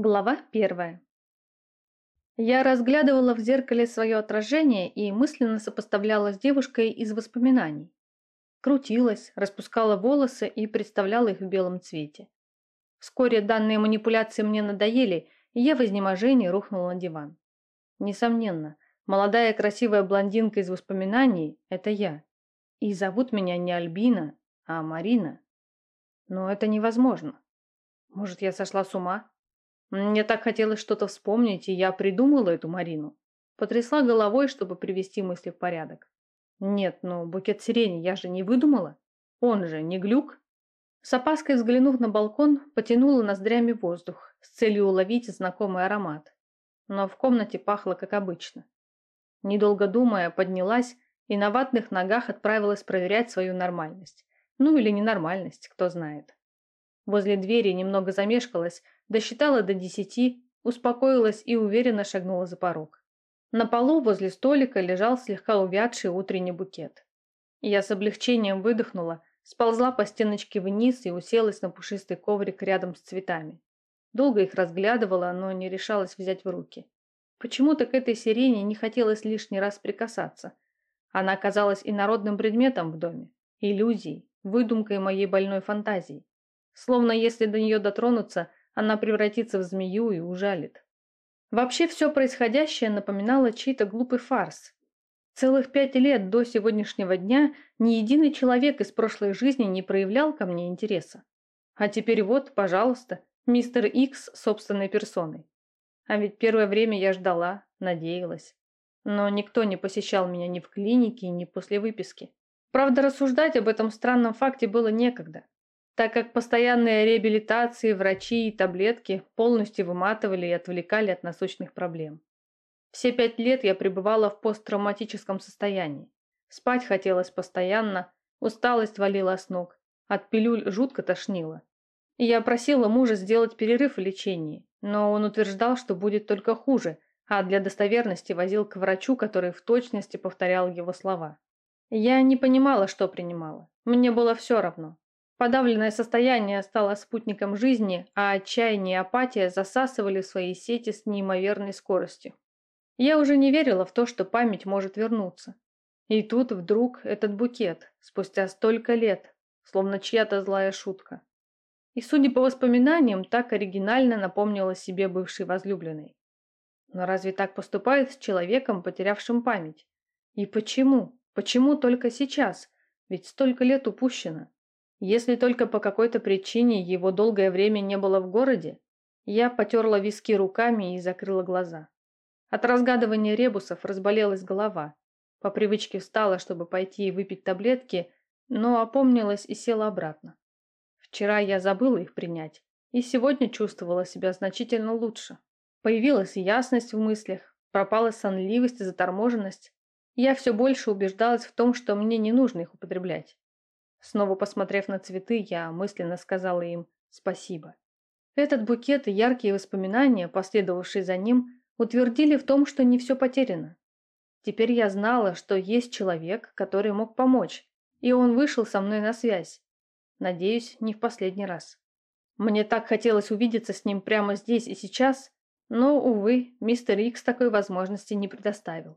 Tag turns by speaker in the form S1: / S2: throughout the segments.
S1: Глава первая. Я разглядывала в зеркале свое отражение и мысленно сопоставляла с девушкой из воспоминаний. Крутилась, распускала волосы и представляла их в белом цвете. Вскоре данные манипуляции мне надоели, и я в изнеможении рухнула на диван. Несомненно, молодая красивая блондинка из воспоминаний – это я. И зовут меня не Альбина, а Марина. Но это невозможно. Может, я сошла с ума? Мне так хотелось что-то вспомнить, и я придумала эту Марину. Потрясла головой, чтобы привести мысли в порядок. Нет, ну букет сирени я же не выдумала. Он же не глюк. С опаской взглянув на балкон, потянула ноздрями воздух с целью уловить знакомый аромат. Но в комнате пахло как обычно. Недолго думая, поднялась и на ватных ногах отправилась проверять свою нормальность. Ну или ненормальность, кто знает. Возле двери немного замешкалась, досчитала до десяти, успокоилась и уверенно шагнула за порог. На полу возле столика лежал слегка увядший утренний букет. Я с облегчением выдохнула, сползла по стеночке вниз и уселась на пушистый коврик рядом с цветами. Долго их разглядывала, но не решалась взять в руки. Почему-то к этой сирене не хотелось лишний раз прикасаться. Она оказалась инородным предметом в доме, иллюзией, выдумкой моей больной фантазии. Словно если до нее дотронуться, она превратится в змею и ужалит. Вообще все происходящее напоминало чей-то глупый фарс. Целых пять лет до сегодняшнего дня ни единый человек из прошлой жизни не проявлял ко мне интереса. А теперь вот, пожалуйста, мистер Икс собственной персоной. А ведь первое время я ждала, надеялась. Но никто не посещал меня ни в клинике, ни после выписки. Правда, рассуждать об этом странном факте было некогда так как постоянные реабилитации, врачи и таблетки полностью выматывали и отвлекали от насущных проблем. Все пять лет я пребывала в посттравматическом состоянии. Спать хотелось постоянно, усталость валила с ног, от пилюль жутко тошнило. И я просила мужа сделать перерыв в лечении, но он утверждал, что будет только хуже, а для достоверности возил к врачу, который в точности повторял его слова. Я не понимала, что принимала. Мне было все равно. Подавленное состояние стало спутником жизни, а отчаяние и апатия засасывали свои сети с неимоверной скоростью. Я уже не верила в то, что память может вернуться. И тут вдруг этот букет, спустя столько лет, словно чья-то злая шутка. И, судя по воспоминаниям, так оригинально напомнила себе бывший возлюбленный. Но разве так поступают с человеком, потерявшим память? И почему? Почему только сейчас? Ведь столько лет упущено. Если только по какой-то причине его долгое время не было в городе, я потерла виски руками и закрыла глаза. От разгадывания ребусов разболелась голова. По привычке встала, чтобы пойти и выпить таблетки, но опомнилась и села обратно. Вчера я забыла их принять, и сегодня чувствовала себя значительно лучше. Появилась ясность в мыслях, пропала сонливость и заторможенность. Я все больше убеждалась в том, что мне не нужно их употреблять. Снова посмотрев на цветы, я мысленно сказала им спасибо. Этот букет и яркие воспоминания, последовавшие за ним, утвердили в том, что не все потеряно. Теперь я знала, что есть человек, который мог помочь, и он вышел со мной на связь. Надеюсь, не в последний раз. Мне так хотелось увидеться с ним прямо здесь и сейчас, но, увы, мистер Икс такой возможности не предоставил.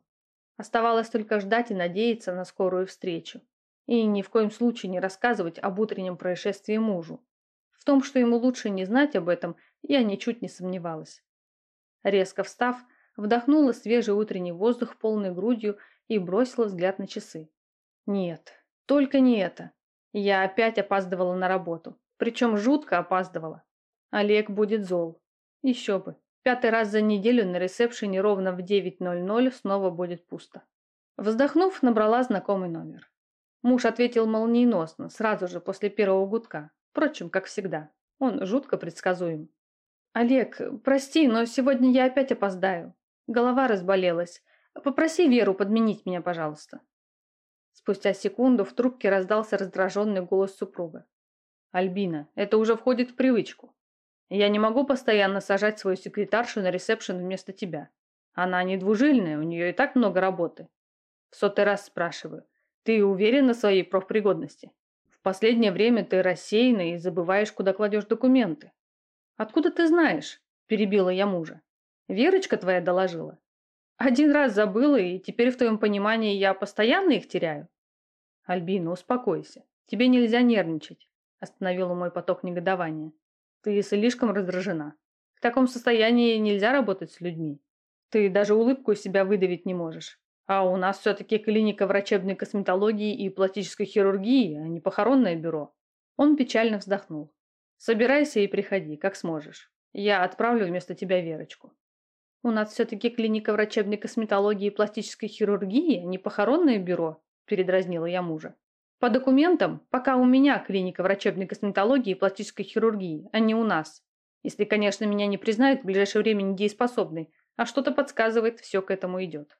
S1: Оставалось только ждать и надеяться на скорую встречу и ни в коем случае не рассказывать об утреннем происшествии мужу. В том, что ему лучше не знать об этом, я ничуть не сомневалась. Резко встав, вдохнула свежий утренний воздух полной грудью и бросила взгляд на часы. Нет, только не это. Я опять опаздывала на работу. Причем жутко опаздывала. Олег будет зол. Еще бы. Пятый раз за неделю на ресепшене ровно в 9.00 снова будет пусто. Вздохнув, набрала знакомый номер. Муж ответил молниеносно, сразу же после первого гудка. Впрочем, как всегда. Он жутко предсказуем. «Олег, прости, но сегодня я опять опоздаю. Голова разболелась. Попроси Веру подменить меня, пожалуйста». Спустя секунду в трубке раздался раздраженный голос супруга. «Альбина, это уже входит в привычку. Я не могу постоянно сажать свою секретаршу на ресепшн вместо тебя. Она не двужильная, у нее и так много работы. В сотый раз спрашиваю, ты уверена в своей профпригодности? В последнее время ты рассеянна и забываешь, куда кладешь документы. Откуда ты знаешь? перебила я мужа. Верочка твоя доложила. Один раз забыла, и теперь в твоем понимании я постоянно их теряю. Альбина, успокойся. Тебе нельзя нервничать, остановила мой поток негодования. Ты слишком раздражена. В таком состоянии нельзя работать с людьми. Ты даже улыбку из себя выдавить не можешь. А у нас все-таки клиника врачебной косметологии и пластической хирургии, а не похоронное бюро. Он печально вздохнул. Собирайся и приходи, как сможешь. Я отправлю вместо тебя Верочку. У нас все-таки клиника врачебной косметологии и пластической хирургии, а не похоронное бюро, передразнила я мужа. По документам, пока у меня клиника врачебной косметологии и пластической хирургии, а не у нас. Если, конечно, меня не признают в ближайшее время недееспособной, а что-то подсказывает, все к этому идет.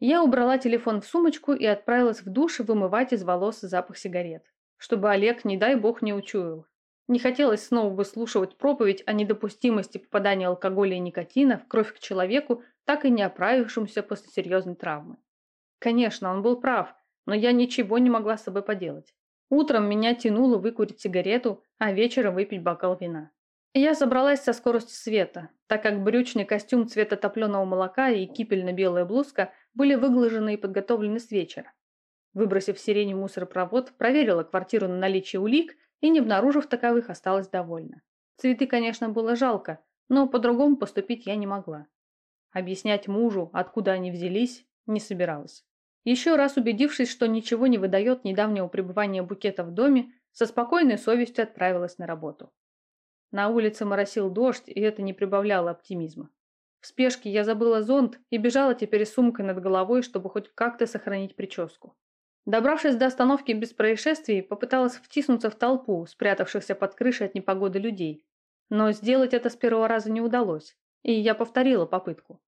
S1: Я убрала телефон в сумочку и отправилась в душ вымывать из волос запах сигарет. Чтобы Олег, не дай бог, не учуял. Не хотелось снова выслушивать проповедь о недопустимости попадания алкоголя и никотина в кровь к человеку, так и не оправившемуся после серьезной травмы. Конечно, он был прав, но я ничего не могла с собой поделать. Утром меня тянуло выкурить сигарету, а вечером выпить бокал вина. Я собралась со скоростью света, так как брючный костюм цвета топленого молока и кипельно-белая блузка были выглажены и подготовлены с вечера. Выбросив в сирени мусоропровод, проверила квартиру на наличие улик и, не обнаружив таковых, осталась довольна. Цветы, конечно, было жалко, но по-другому поступить я не могла. Объяснять мужу, откуда они взялись, не собиралась. Еще раз убедившись, что ничего не выдает недавнего пребывания букета в доме, со спокойной совестью отправилась на работу. На улице моросил дождь, и это не прибавляло оптимизма. В спешке я забыла зонт и бежала теперь с сумкой над головой, чтобы хоть как-то сохранить прическу. Добравшись до остановки без происшествий, попыталась втиснуться в толпу, спрятавшихся под крышей от непогоды людей. Но сделать это с первого раза не удалось, и я повторила попытку.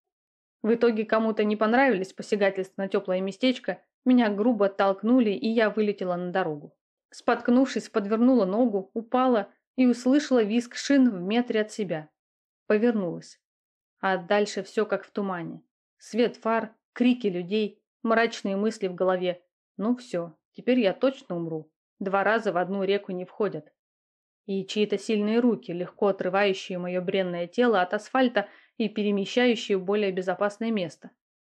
S1: В итоге кому-то не понравились посягательства на теплое местечко, меня грубо оттолкнули, и я вылетела на дорогу. Споткнувшись, подвернула ногу, упала и услышала визг шин в метре от себя. Повернулась. А дальше все как в тумане. Свет фар, крики людей, мрачные мысли в голове. Ну все, теперь я точно умру. Два раза в одну реку не входят. И чьи-то сильные руки, легко отрывающие мое бренное тело от асфальта и перемещающие в более безопасное место,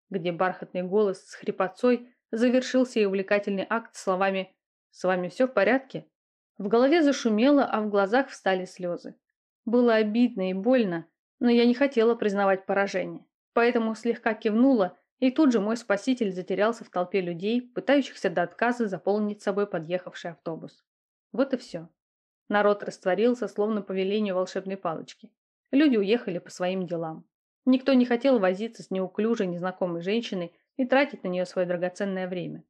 S1: где бархатный голос с хрипотцой завершился и увлекательный акт словами «С вами все в порядке?» В голове зашумело, а в глазах встали слезы. Было обидно и больно, но я не хотела признавать поражение. Поэтому слегка кивнула, и тут же мой спаситель затерялся в толпе людей, пытающихся до отказа заполнить собой подъехавший автобус. Вот и все. Народ растворился, словно по велению волшебной палочки. Люди уехали по своим делам. Никто не хотел возиться с неуклюжей незнакомой женщиной и тратить на нее свое драгоценное время.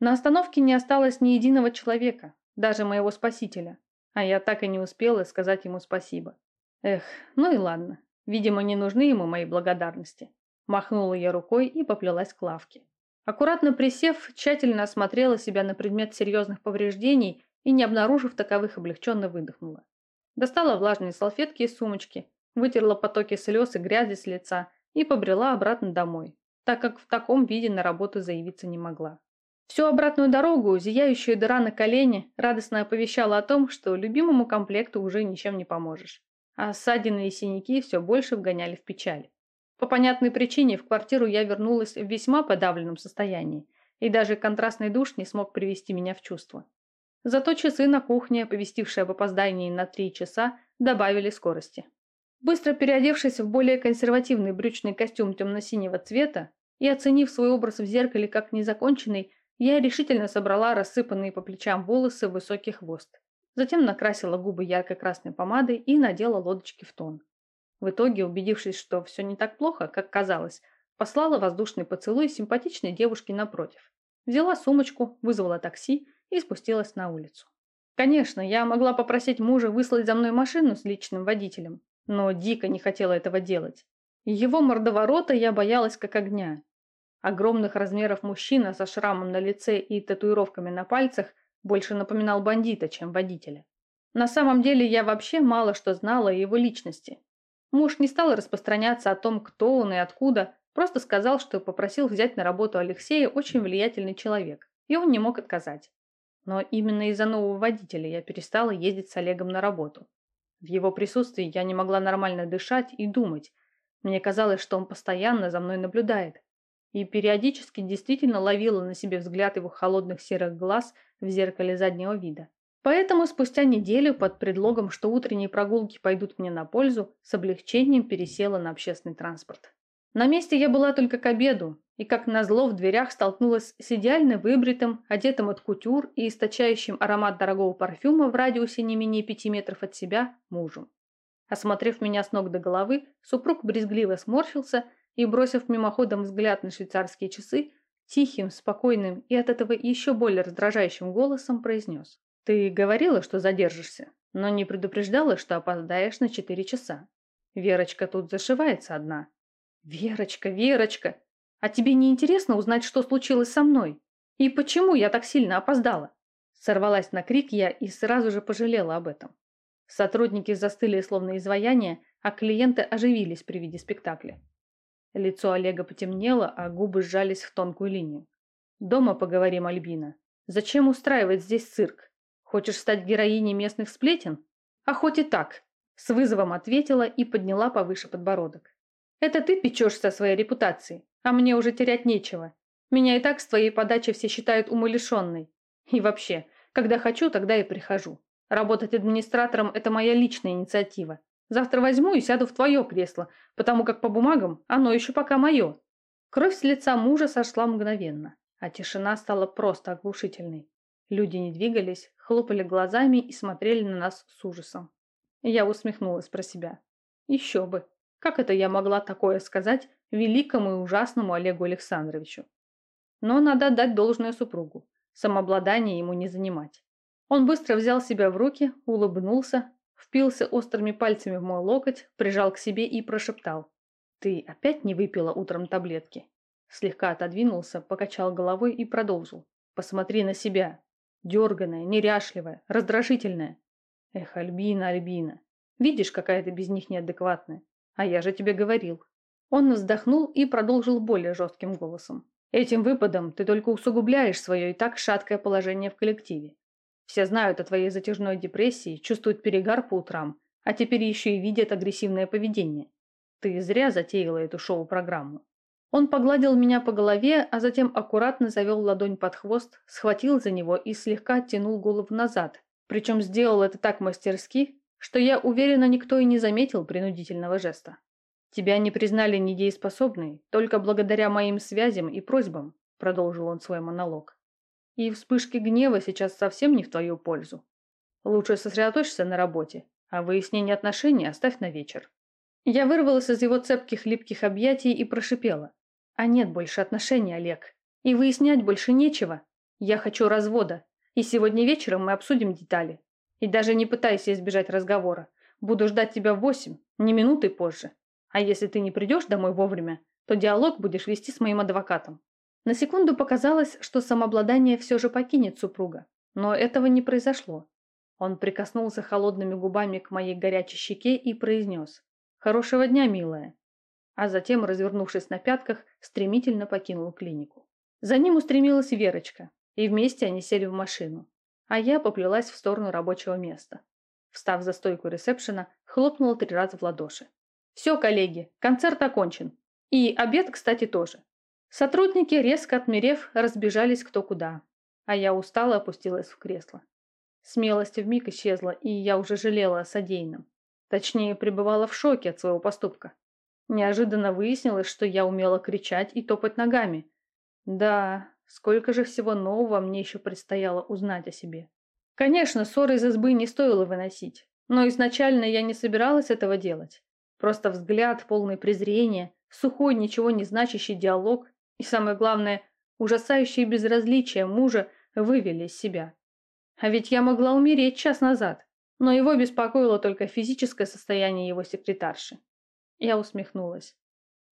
S1: На остановке не осталось ни единого человека, даже моего спасителя. А я так и не успела сказать ему спасибо. Эх, ну и ладно. Видимо, не нужны ему мои благодарности. Махнула я рукой и поплелась к лавке. Аккуратно присев, тщательно осмотрела себя на предмет серьезных повреждений и, не обнаружив таковых, облегченно выдохнула. Достала влажные салфетки из сумочки, вытерла потоки слез и грязи с лица и побрела обратно домой, так как в таком виде на работу заявиться не могла. Всю обратную дорогу зияющая дыра на колене радостно оповещала о том, что любимому комплекту уже ничем не поможешь. А ссадины и синяки все больше вгоняли в печаль. По понятной причине в квартиру я вернулась в весьма подавленном состоянии, и даже контрастный душ не смог привести меня в чувство. Зато часы на кухне, оповестившие об опоздании на три часа, добавили скорости. Быстро переодевшись в более консервативный брючный костюм темно-синего цвета и оценив свой образ в зеркале как незаконченный, я решительно собрала рассыпанные по плечам волосы в высокий хвост. Затем накрасила губы ярко-красной помадой и надела лодочки в тон. В итоге, убедившись, что все не так плохо, как казалось, послала воздушный поцелуй симпатичной девушке напротив. Взяла сумочку, вызвала такси и спустилась на улицу. Конечно, я могла попросить мужа выслать за мной машину с личным водителем, но дико не хотела этого делать. Его мордоворота я боялась как огня, Огромных размеров мужчина со шрамом на лице и татуировками на пальцах больше напоминал бандита, чем водителя. На самом деле я вообще мало что знала о его личности. Муж не стал распространяться о том, кто он и откуда, просто сказал, что попросил взять на работу Алексея очень влиятельный человек, и он не мог отказать. Но именно из-за нового водителя я перестала ездить с Олегом на работу. В его присутствии я не могла нормально дышать и думать. Мне казалось, что он постоянно за мной наблюдает. И периодически действительно ловила на себе взгляд его холодных серых глаз в зеркале заднего вида. Поэтому спустя неделю под предлогом, что утренние прогулки пойдут мне на пользу, с облегчением пересела на общественный транспорт. На месте я была только к обеду, и как назло в дверях столкнулась с идеально выбритым, одетым от кутюр и источающим аромат дорогого парфюма в радиусе не менее пяти метров от себя мужем. Осмотрев меня с ног до головы, супруг брезгливо сморщился и, бросив мимоходом взгляд на швейцарские часы, тихим, спокойным и от этого еще более раздражающим голосом произнес. «Ты говорила, что задержишься, но не предупреждала, что опоздаешь на четыре часа. Верочка тут зашивается одна». «Верочка, Верочка, а тебе не интересно узнать, что случилось со мной? И почему я так сильно опоздала?» Сорвалась на крик я и сразу же пожалела об этом. Сотрудники застыли словно изваяния, а клиенты оживились при виде спектакля. Лицо Олега потемнело, а губы сжались в тонкую линию. «Дома поговорим, Альбина. Зачем устраивать здесь цирк? Хочешь стать героиней местных сплетен? А хоть и так!» С вызовом ответила и подняла повыше подбородок. Это ты печешься о своей репутации, а мне уже терять нечего. Меня и так с твоей подачи все считают умалишенной. И вообще, когда хочу, тогда и прихожу. Работать администратором – это моя личная инициатива. Завтра возьму и сяду в твое кресло, потому как по бумагам оно еще пока мое. Кровь с лица мужа сошла мгновенно, а тишина стала просто оглушительной. Люди не двигались, хлопали глазами и смотрели на нас с ужасом. Я усмехнулась про себя. Еще бы. Как это я могла такое сказать великому и ужасному Олегу Александровичу? Но надо отдать должное супругу. Самообладание ему не занимать. Он быстро взял себя в руки, улыбнулся, впился острыми пальцами в мой локоть, прижал к себе и прошептал. «Ты опять не выпила утром таблетки?» Слегка отодвинулся, покачал головой и продолжил. «Посмотри на себя. Дерганая, неряшливая, раздражительная. Эх, Альбина, Альбина. Видишь, какая ты без них неадекватная. А я же тебе говорил. Он вздохнул и продолжил более жестким голосом. Этим выпадом ты только усугубляешь свое и так шаткое положение в коллективе. Все знают о твоей затяжной депрессии, чувствуют перегар по утрам, а теперь еще и видят агрессивное поведение. Ты зря затеяла эту шоу-программу. Он погладил меня по голове, а затем аккуратно завел ладонь под хвост, схватил за него и слегка оттянул голову назад. Причем сделал это так мастерски, что я уверена, никто и не заметил принудительного жеста. Тебя не признали недееспособной только благодаря моим связям и просьбам, продолжил он свой монолог. И вспышки гнева сейчас совсем не в твою пользу. Лучше сосредоточься на работе, а выяснение отношений оставь на вечер. Я вырвалась из его цепких липких объятий и прошипела. А нет больше отношений, Олег. И выяснять больше нечего. Я хочу развода. И сегодня вечером мы обсудим детали. И даже не пытайся избежать разговора. Буду ждать тебя в восемь, не минуты позже. А если ты не придешь домой вовремя, то диалог будешь вести с моим адвокатом. На секунду показалось, что самообладание все же покинет супруга. Но этого не произошло. Он прикоснулся холодными губами к моей горячей щеке и произнес «Хорошего дня, милая». А затем, развернувшись на пятках, стремительно покинул клинику. За ним устремилась Верочка, и вместе они сели в машину а я поплелась в сторону рабочего места. Встав за стойку ресепшена, хлопнула три раза в ладоши. «Все, коллеги, концерт окончен. И обед, кстати, тоже». Сотрудники, резко отмерев, разбежались кто куда, а я устало опустилась в кресло. Смелость вмиг исчезла, и я уже жалела о содеянном. Точнее, пребывала в шоке от своего поступка. Неожиданно выяснилось, что я умела кричать и топать ногами. Да, Сколько же всего нового мне еще предстояло узнать о себе. Конечно, ссоры из избы не стоило выносить, но изначально я не собиралась этого делать. Просто взгляд, полный презрения, сухой, ничего не значащий диалог и, самое главное, ужасающее безразличие мужа вывели из себя. А ведь я могла умереть час назад, но его беспокоило только физическое состояние его секретарши. Я усмехнулась.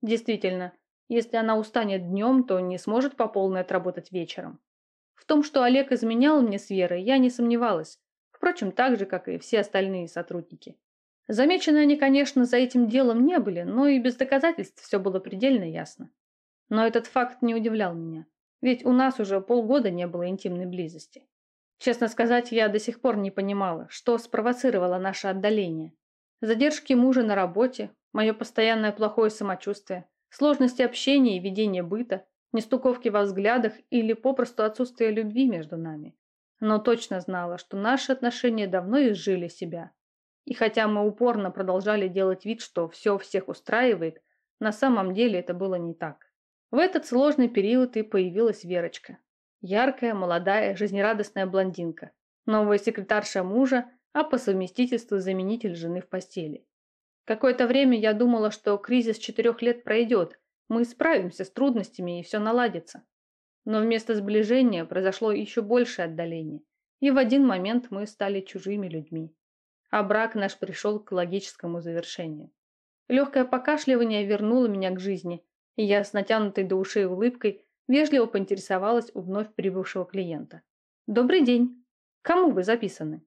S1: Действительно, если она устанет днем, то не сможет по полной отработать вечером. В том, что Олег изменял мне с Верой, я не сомневалась. Впрочем, так же, как и все остальные сотрудники. Замечены они, конечно, за этим делом не были, но и без доказательств все было предельно ясно. Но этот факт не удивлял меня. Ведь у нас уже полгода не было интимной близости. Честно сказать, я до сих пор не понимала, что спровоцировало наше отдаление. Задержки мужа на работе, мое постоянное плохое самочувствие, сложности общения и ведения быта, нестуковки во взглядах или попросту отсутствие любви между нами. Но точно знала, что наши отношения давно изжили себя. И хотя мы упорно продолжали делать вид, что все всех устраивает, на самом деле это было не так. В этот сложный период и появилась Верочка. Яркая, молодая, жизнерадостная блондинка. Новая секретарша мужа, а по совместительству заменитель жены в постели. Какое-то время я думала, что кризис четырех лет пройдет, мы справимся с трудностями и все наладится. Но вместо сближения произошло еще большее отдаление, и в один момент мы стали чужими людьми. А брак наш пришел к логическому завершению. Легкое покашливание вернуло меня к жизни, я с натянутой до ушей улыбкой вежливо поинтересовалась у вновь прибывшего клиента. «Добрый день! Кому вы записаны?»